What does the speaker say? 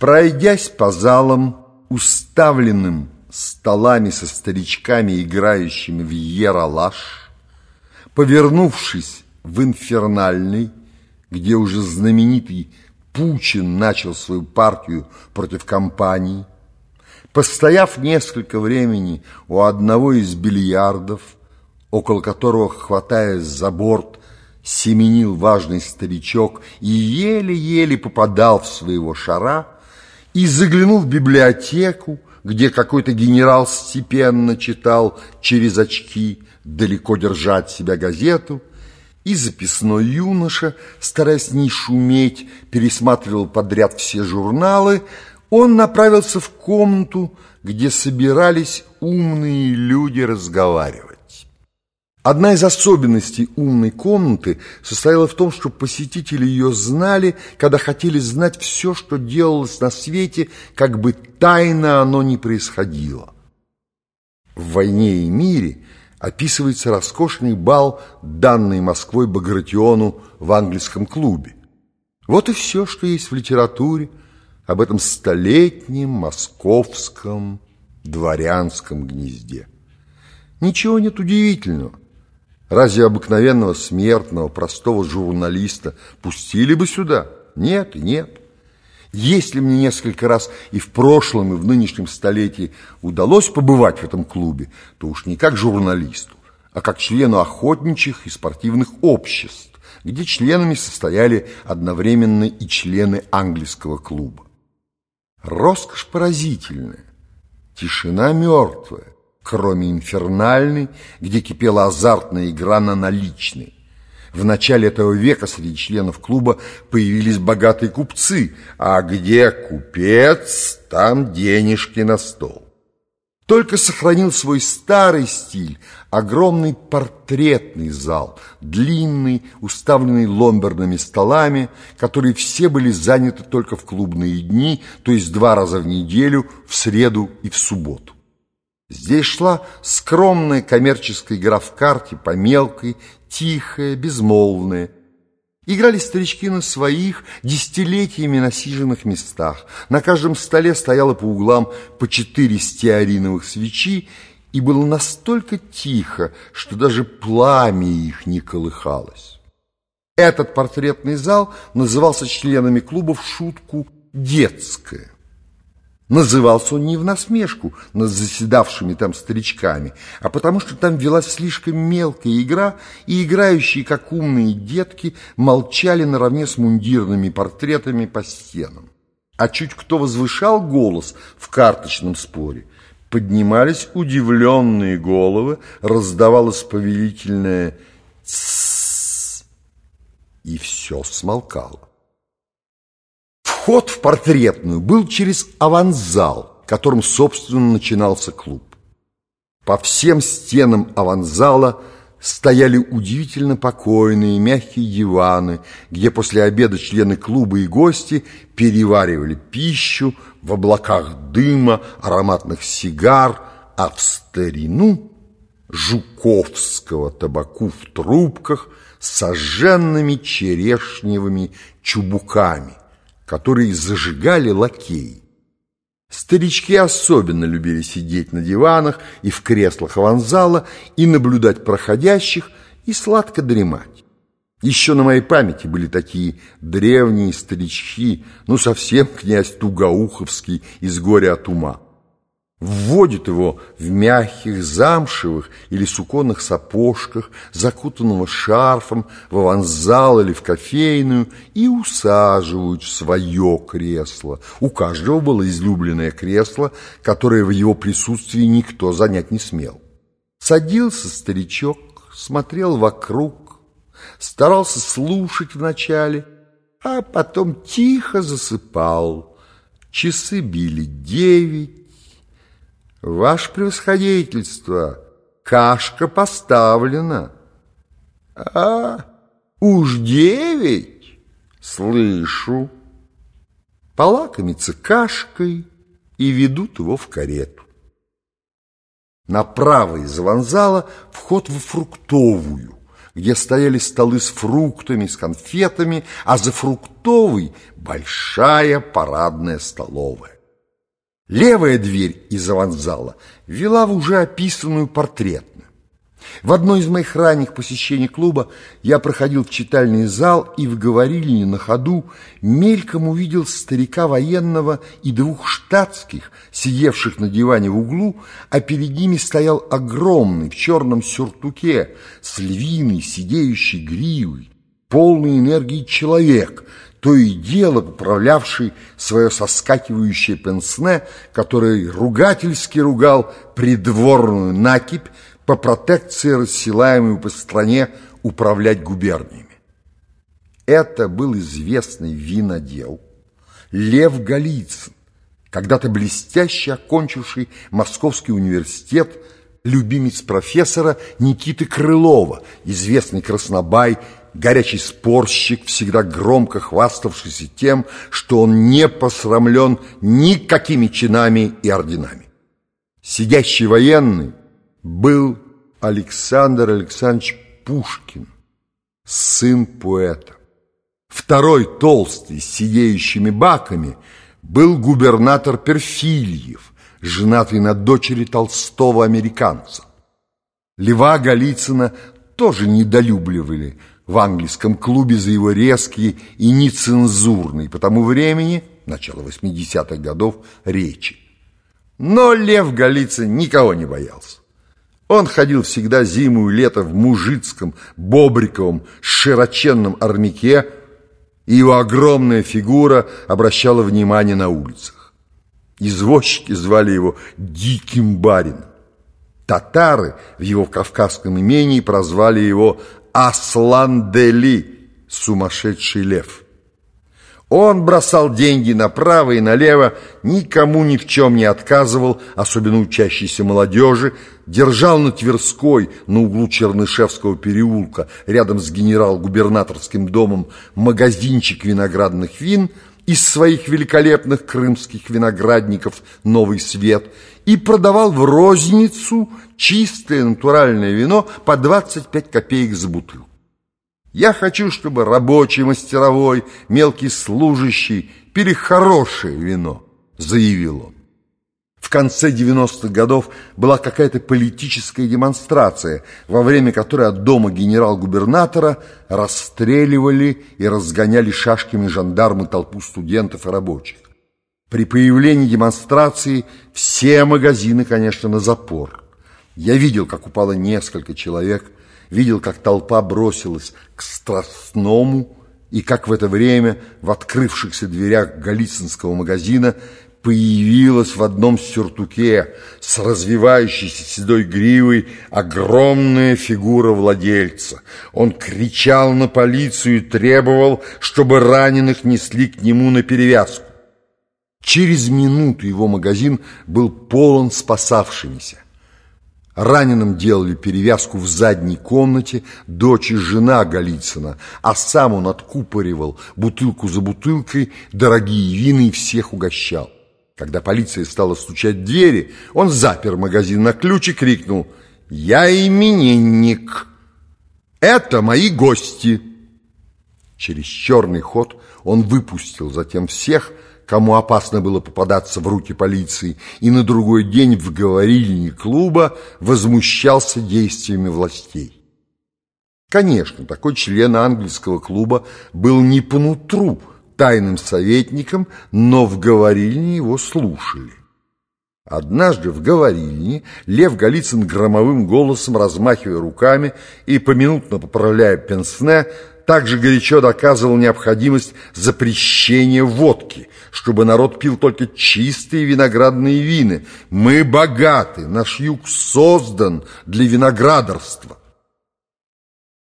Пройдясь по залам, уставленным столами со старичками, играющими в ералаш, повернувшись в инфернальный, где уже знаменитый Пучин начал свою партию против компании, постояв несколько времени у одного из бильярдов, около которого, хватаясь за борт, семенил важный старичок и еле-еле попадал в своего шара, и заглянул в библиотеку, где какой-то генерал степенно читал через очки, далеко держать себя газету, и записной юноша, стараясь не шуметь, пересматривал подряд все журналы, он направился в комнату, где собирались умные люди разговаривать. Одна из особенностей умной комнаты состояла в том, что посетители ее знали, когда хотели знать все, что делалось на свете, как бы тайно оно ни происходило. В «Войне и мире» описывается роскошный бал, данный Москвой Багратиону в английском клубе. Вот и все, что есть в литературе об этом столетнем московском дворянском гнезде. Ничего нет удивительного. Разве обыкновенного смертного, простого журналиста пустили бы сюда? Нет и нет. Если мне несколько раз и в прошлом, и в нынешнем столетии удалось побывать в этом клубе, то уж не как журналисту, а как члену охотничьих и спортивных обществ, где членами состояли одновременно и члены английского клуба. Роскошь поразительная, тишина мертвая, кроме инфернальной, где кипела азартная игра на наличные. В начале этого века среди членов клуба появились богатые купцы, а где купец, там денежки на стол. Только сохранил свой старый стиль, огромный портретный зал, длинный, уставленный ломберными столами, которые все были заняты только в клубные дни, то есть два раза в неделю, в среду и в субботу. Здесь шла скромная коммерческая игра в карте по мелкой, тихая, безмолвная. Играли старички на своих десятилетиями насиженных местах. На каждом столе стояло по углам по четыре стеариновых свечи, и было настолько тихо, что даже пламя их не колыхалось. Этот портретный зал назывался членами клуба в шутку «детская». Назывался он не в насмешку над заседавшими там старичками, а потому что там велась слишком мелкая игра, и играющие, как умные детки, молчали наравне с мундирными портретами по стенам. А чуть кто возвышал голос в карточном споре, поднимались удивленные головы, раздавалось повелительное «тссс», и все смолкало. Вход в портретную был через аванзал, которым, собственно, начинался клуб. По всем стенам аванзала стояли удивительно покойные мягкие диваны, где после обеда члены клуба и гости переваривали пищу в облаках дыма, ароматных сигар, а в старину жуковского табаку в трубках с сожженными черешневыми чубуками которые зажигали лакеи. Старички особенно любили сидеть на диванах и в креслах аванзала и наблюдать проходящих и сладко дремать. Еще на моей памяти были такие древние старички, ну совсем князь Тугоуховский из горя от ума вводит его в мягких замшевых или суконных сапожках, закутанного шарфом, в аванзал или в кофейную и усаживают в свое кресло. У каждого было излюбленное кресло, которое в его присутствии никто занять не смел. Садился старичок, смотрел вокруг, старался слушать вначале, а потом тихо засыпал. Часы били девять, Ваше превосходительство, кашка поставлена. А, уж девять? Слышу. Полакомится кашкой и ведут его в карету. Направо из вокзала вход во фруктовую, где стояли столы с фруктами, с конфетами, а за фруктовой большая парадная столовая. Левая дверь из аванзала вела в уже описанную портрет. В одно из моих ранних посещений клуба я проходил в читальный зал и в говорильне на ходу мельком увидел старика военного и двух штатских, сидевших на диване в углу, а перед ними стоял огромный в черном сюртуке с львиной сидеющей гривой, полный энергии человек, то и дело поправлявший свое соскакивающее пенсне, который ругательски ругал придворную накипь, по протекции, рассылаемую по стране, управлять губерниями. Это был известный винодел Лев Голицын, когда-то блестяще окончивший Московский университет, любимец профессора Никиты Крылова, известный краснобай, горячий спорщик, всегда громко хваставшийся тем, что он не посрамлен никакими чинами и орденами. Сидящий военный был Александр Александрович Пушкин, сын поэта. Второй толстый с сидеющими баками был губернатор Перфильев, женатый на дочери толстого американца. Льва Голицына тоже недолюбливали в английском клубе за его резкие и нецензурные по тому времени, начало 80-х годов, речи. Но Лев Голицын никого не боялся. Он ходил всегда зиму и лето в мужицком, бобриковом, широченном армяке, и его огромная фигура обращала внимание на улицах. Извозчики звали его «Диким барином». Татары в его кавказском имении прозвали его Аслан-Дели, сумасшедший лев. Он бросал деньги направо и налево, никому ни в чем не отказывал, особенно учащейся молодежи, держал на Тверской, на углу Чернышевского переулка, рядом с генерал-губернаторским домом, магазинчик виноградных вин из своих великолепных крымских виноградников «Новый свет» и продавал в розницу чистое натуральное вино по 25 копеек за бутылку. Я хочу, чтобы рабочий, мастеровой, мелкий служащий пили хорошее вино, заявил он. Конце 90-х годов была какая-то политическая демонстрация, во время которой от дома генерал-губернатора расстреливали и разгоняли шашками жандармы толпу студентов и рабочих. При появлении демонстрации все магазины, конечно, на запор. Я видел, как упало несколько человек – видел, как толпа бросилась к Страстному, и как в это время в открывшихся дверях Голицынского магазина появилась в одном сюртуке с развивающейся седой гривой огромная фигура владельца. Он кричал на полицию и требовал, чтобы раненых несли к нему на перевязку. Через минуту его магазин был полон спасавшимися. Раненым делали перевязку в задней комнате дочь и жена Голицына, а сам он откупоривал бутылку за бутылкой дорогие вины и всех угощал. Когда полиция стала стучать в двери, он запер магазин на ключ и крикнул «Я именинник! Это мои гости!» Через черный ход он выпустил затем всех, кому опасно было попадаться в руки полиции, и на другой день в говорильне клуба возмущался действиями властей. Конечно, такой член английского клуба был не по нутру тайным советником, но в говорильне его слушали. Однажды в говорильне Лев Голицын громовым голосом, размахивая руками и поминутно поправляя пенсне, также горячо доказывал необходимость запрещения водки, чтобы народ пил только чистые виноградные вины. Мы богаты, наш юг создан для виноградарства.